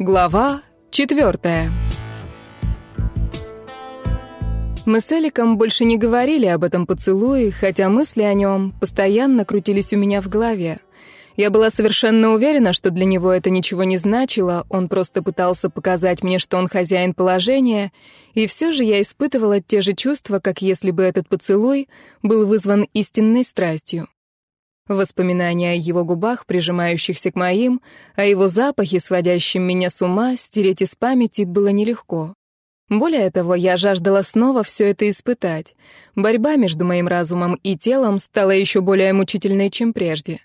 Глава четвертая. Мы с Эликом больше не говорили об этом поцелуе, хотя мысли о нем постоянно крутились у меня в голове. Я была совершенно уверена, что для него это ничего не значило, он просто пытался показать мне, что он хозяин положения, и все же я испытывала те же чувства, как если бы этот поцелуй был вызван истинной страстью. Воспоминания о его губах, прижимающихся к моим, о его запахе, сводящем меня с ума, стереть из памяти было нелегко. Более того, я жаждала снова все это испытать. Борьба между моим разумом и телом стала еще более мучительной, чем прежде.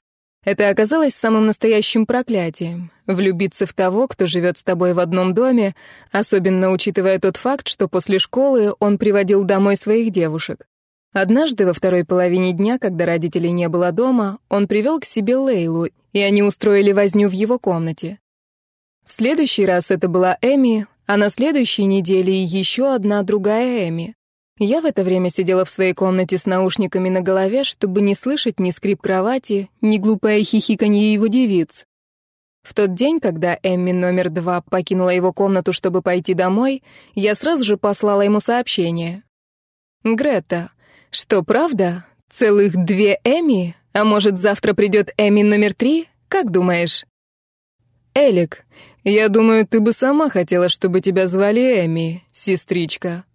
Это оказалось самым настоящим проклятием. Влюбиться в того, кто живет с тобой в одном доме, особенно учитывая тот факт, что после школы он приводил домой своих девушек. Однажды во второй половине дня, когда родителей не было дома, он привел к себе Лейлу, и они устроили возню в его комнате. В следующий раз это была Эми, а на следующей неделе еще одна другая Эми. Я в это время сидела в своей комнате с наушниками на голове, чтобы не слышать ни скрип кровати, ни глупое хихиканье его девиц. В тот день, когда Эмми номер два покинула его комнату, чтобы пойти домой, я сразу же послала ему сообщение. «Грета, что, правда? Целых две Эми? А может, завтра придет Эми номер три? Как думаешь? Элик, я думаю, ты бы сама хотела, чтобы тебя звали Эми, сестричка.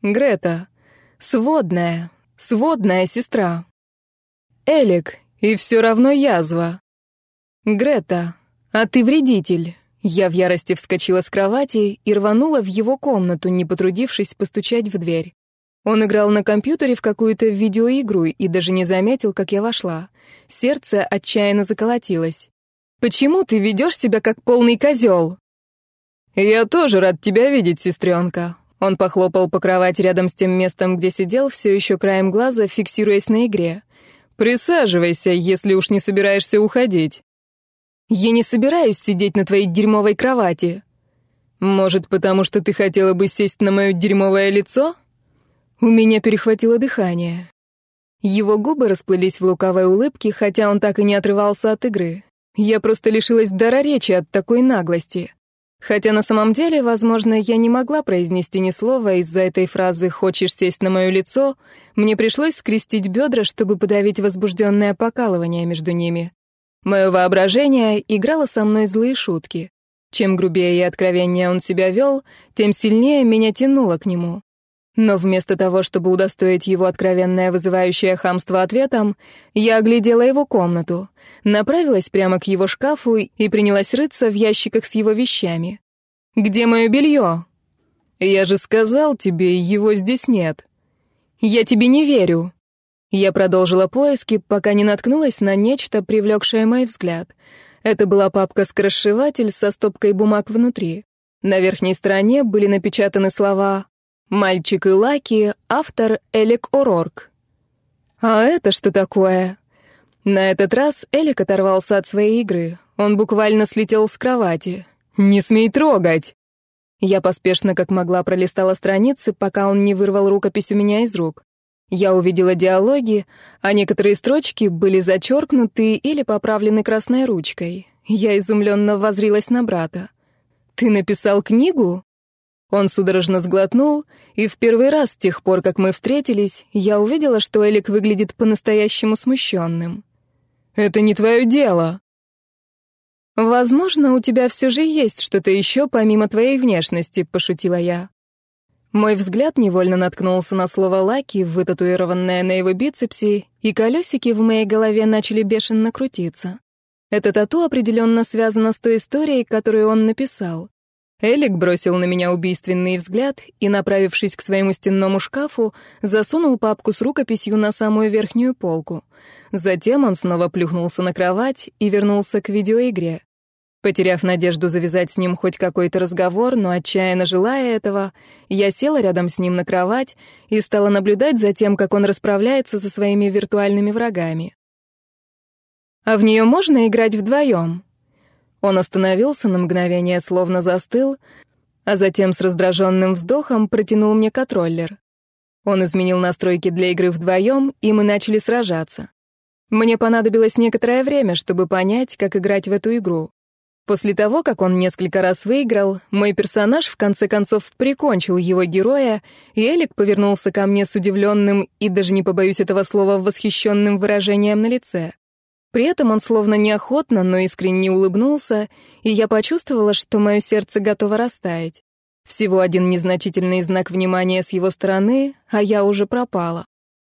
Грета, сводная, сводная сестра. Элик, и все равно язва. Грета, а ты вредитель. Я в ярости вскочила с кровати и рванула в его комнату, не потрудившись постучать в дверь. Он играл на компьютере в какую-то видеоигру и даже не заметил, как я вошла. Сердце отчаянно заколотилось. «Почему ты ведешь себя как полный козел?» «Я тоже рад тебя видеть, сестренка». Он похлопал по кровати рядом с тем местом, где сидел, все еще краем глаза, фиксируясь на игре. «Присаживайся, если уж не собираешься уходить». «Я не собираюсь сидеть на твоей дерьмовой кровати». «Может, потому что ты хотела бы сесть на мое дерьмовое лицо?» У меня перехватило дыхание. Его губы расплылись в лукавой улыбке, хотя он так и не отрывался от игры. Я просто лишилась дара речи от такой наглости. Хотя на самом деле, возможно, я не могла произнести ни слова из-за этой фразы «хочешь сесть на мое лицо», мне пришлось скрестить бедра, чтобы подавить возбужденное покалывание между ними. Мое воображение играло со мной злые шутки. Чем грубее и откровеннее он себя вел, тем сильнее меня тянуло к нему. Но вместо того, чтобы удостоить его откровенное вызывающее хамство ответом, я оглядела его комнату, направилась прямо к его шкафу и принялась рыться в ящиках с его вещами. «Где мое белье?» «Я же сказал тебе, его здесь нет». «Я тебе не верю». Я продолжила поиски, пока не наткнулась на нечто, привлекшее мой взгляд. Это была папка-скоросшиватель со стопкой бумаг внутри. На верхней стороне были напечатаны слова «Мальчик и Лаки», автор Элик О'Рорк. А это что такое? На этот раз Элик оторвался от своей игры. Он буквально слетел с кровати. «Не смей трогать!» Я поспешно, как могла, пролистала страницы, пока он не вырвал рукопись у меня из рук. Я увидела диалоги, а некоторые строчки были зачеркнуты или поправлены красной ручкой. Я изумленно возрилась на брата. «Ты написал книгу?» Он судорожно сглотнул, и в первый раз с тех пор, как мы встретились, я увидела, что Элик выглядит по-настоящему смущенным. «Это не твое дело!» «Возможно, у тебя все же есть что-то еще помимо твоей внешности», — пошутила я. Мой взгляд невольно наткнулся на слово «лаки», вытатуированное на его бицепсе, и колесики в моей голове начали бешено крутиться. Это тату определенно связано с той историей, которую он написал. Элик бросил на меня убийственный взгляд и, направившись к своему стенному шкафу, засунул папку с рукописью на самую верхнюю полку. Затем он снова плюхнулся на кровать и вернулся к видеоигре. Потеряв надежду завязать с ним хоть какой-то разговор, но отчаянно желая этого, я села рядом с ним на кровать и стала наблюдать за тем, как он расправляется со своими виртуальными врагами. «А в нее можно играть вдвоем?» Он остановился на мгновение, словно застыл, а затем с раздраженным вздохом протянул мне контроллер. Он изменил настройки для игры вдвоем, и мы начали сражаться. Мне понадобилось некоторое время, чтобы понять, как играть в эту игру. После того, как он несколько раз выиграл, мой персонаж в конце концов прикончил его героя, и Элик повернулся ко мне с удивленным и даже не побоюсь этого слова восхищенным выражением на лице. При этом он словно неохотно, но искренне улыбнулся, и я почувствовала, что мое сердце готово растаять. Всего один незначительный знак внимания с его стороны, а я уже пропала.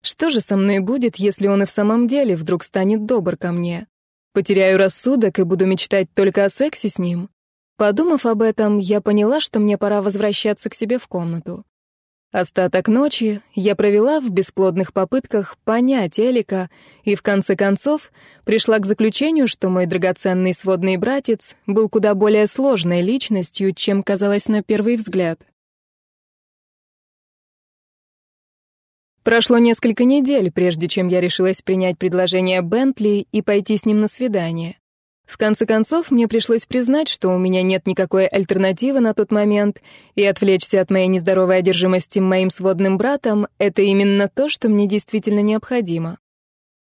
Что же со мной будет, если он и в самом деле вдруг станет добр ко мне? Потеряю рассудок и буду мечтать только о сексе с ним? Подумав об этом, я поняла, что мне пора возвращаться к себе в комнату. Остаток ночи я провела в бесплодных попытках понять Элика и, в конце концов, пришла к заключению, что мой драгоценный сводный братец был куда более сложной личностью, чем казалось на первый взгляд. Прошло несколько недель, прежде чем я решилась принять предложение Бентли и пойти с ним на свидание. В конце концов, мне пришлось признать, что у меня нет никакой альтернативы на тот момент, и отвлечься от моей нездоровой одержимости моим сводным братом — это именно то, что мне действительно необходимо.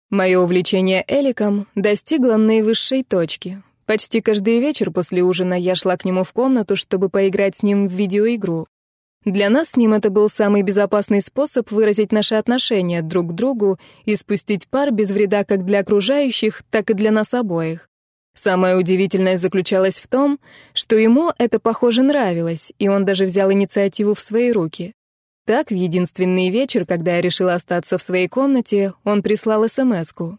Мое увлечение Эликом достигло наивысшей точки. Почти каждый вечер после ужина я шла к нему в комнату, чтобы поиграть с ним в видеоигру. Для нас с ним это был самый безопасный способ выразить наши отношения друг к другу и спустить пар без вреда как для окружающих, так и для нас обоих. Самое удивительное заключалось в том, что ему это, похоже, нравилось, и он даже взял инициативу в свои руки. Так, в единственный вечер, когда я решила остаться в своей комнате, он прислал СМС-ку.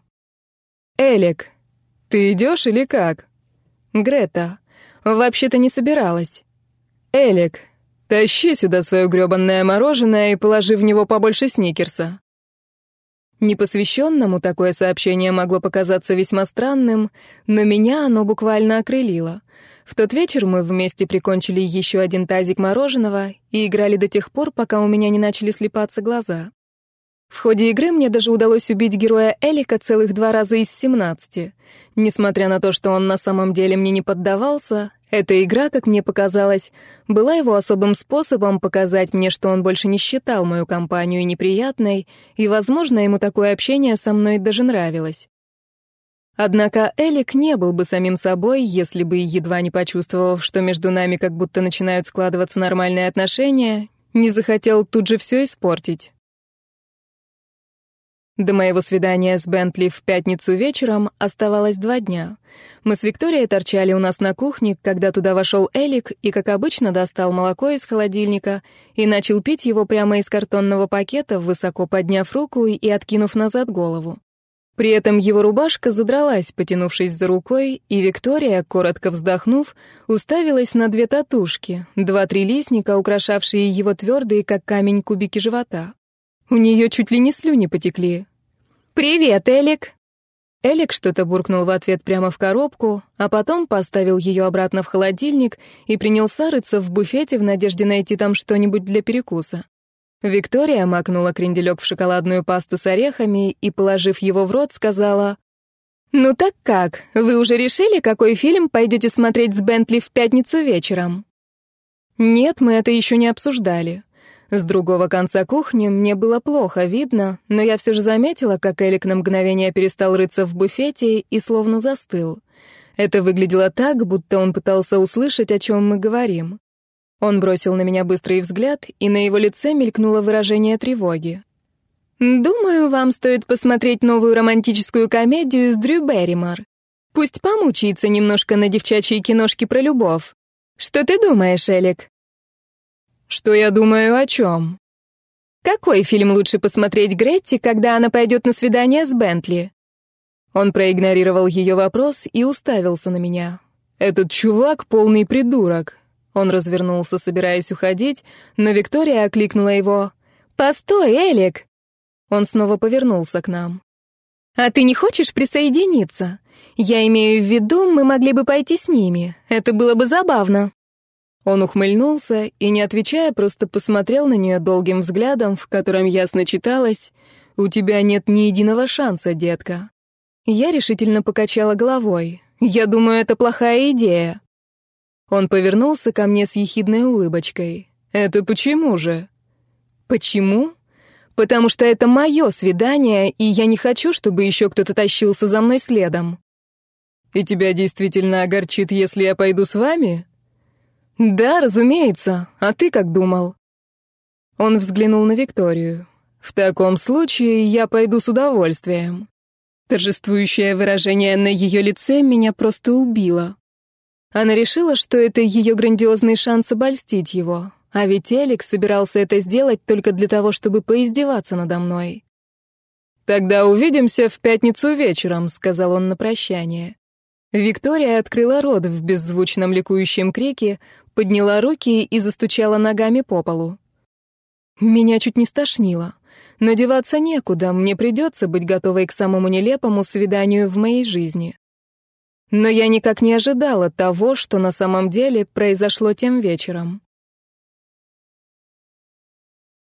«Элик, ты идешь или как?» «Грета, вообще-то не собиралась». «Элик, тащи сюда свое грёбанное мороженое и положи в него побольше сникерса». Непосвященному такое сообщение могло показаться весьма странным, но меня оно буквально окрылило. В тот вечер мы вместе прикончили еще один тазик мороженого и играли до тех пор, пока у меня не начали слепаться глаза. В ходе игры мне даже удалось убить героя Элика целых два раза из 17. Несмотря на то, что он на самом деле мне не поддавался, эта игра, как мне показалось, была его особым способом показать мне, что он больше не считал мою компанию неприятной, и, возможно, ему такое общение со мной даже нравилось. Однако Элик не был бы самим собой, если бы, едва не почувствовав, что между нами как будто начинают складываться нормальные отношения, не захотел тут же все испортить. До моего свидания с Бентли в пятницу вечером оставалось два дня. Мы с Викторией торчали у нас на кухне, когда туда вошел Элик и, как обычно, достал молоко из холодильника и начал пить его прямо из картонного пакета, высоко подняв руку и откинув назад голову. При этом его рубашка задралась, потянувшись за рукой, и Виктория, коротко вздохнув, уставилась на две татушки, два-три листника, украшавшие его твердые, как камень, кубики живота. У нее чуть ли не слюни потекли. «Привет, Элик!» Элик что-то буркнул в ответ прямо в коробку, а потом поставил ее обратно в холодильник и принялся рыться в буфете в надежде найти там что-нибудь для перекуса. Виктория макнула кренделек в шоколадную пасту с орехами и, положив его в рот, сказала, «Ну так как, вы уже решили, какой фильм пойдете смотреть с Бентли в пятницу вечером?» «Нет, мы это еще не обсуждали. С другого конца кухни мне было плохо видно, но я все же заметила, как Элик на мгновение перестал рыться в буфете и словно застыл. Это выглядело так, будто он пытался услышать, о чем мы говорим. Он бросил на меня быстрый взгляд, и на его лице мелькнуло выражение тревоги. «Думаю, вам стоит посмотреть новую романтическую комедию с Дрю Берримор. Пусть помучается немножко на девчачьей киношке про любовь. Что ты думаешь, Элик?» Что я думаю о чем? Какой фильм лучше посмотреть Гретти, когда она пойдет на свидание с Бентли? Он проигнорировал ее вопрос и уставился на меня. Этот чувак полный придурок. Он развернулся, собираясь уходить, но Виктория окликнула его. «Постой, Элик!» Он снова повернулся к нам. «А ты не хочешь присоединиться? Я имею в виду, мы могли бы пойти с ними. Это было бы забавно». Он ухмыльнулся и, не отвечая, просто посмотрел на нее долгим взглядом, в котором ясно читалось «У тебя нет ни единого шанса, детка». Я решительно покачала головой. «Я думаю, это плохая идея». Он повернулся ко мне с ехидной улыбочкой. «Это почему же?» «Почему?» «Потому что это мое свидание, и я не хочу, чтобы еще кто-то тащился за мной следом». И тебя действительно огорчит, если я пойду с вами?» «Да, разумеется. А ты как думал?» Он взглянул на Викторию. «В таком случае я пойду с удовольствием». Торжествующее выражение на ее лице меня просто убило. Она решила, что это ее грандиозный шанс обольстить его, а ведь Элик собирался это сделать только для того, чтобы поиздеваться надо мной. «Тогда увидимся в пятницу вечером», — сказал он на прощание. Виктория открыла рот в беззвучном ликующем крике, подняла руки и застучала ногами по полу. Меня чуть не стошнило. Но деваться некуда, мне придется быть готовой к самому нелепому свиданию в моей жизни. Но я никак не ожидала того, что на самом деле произошло тем вечером.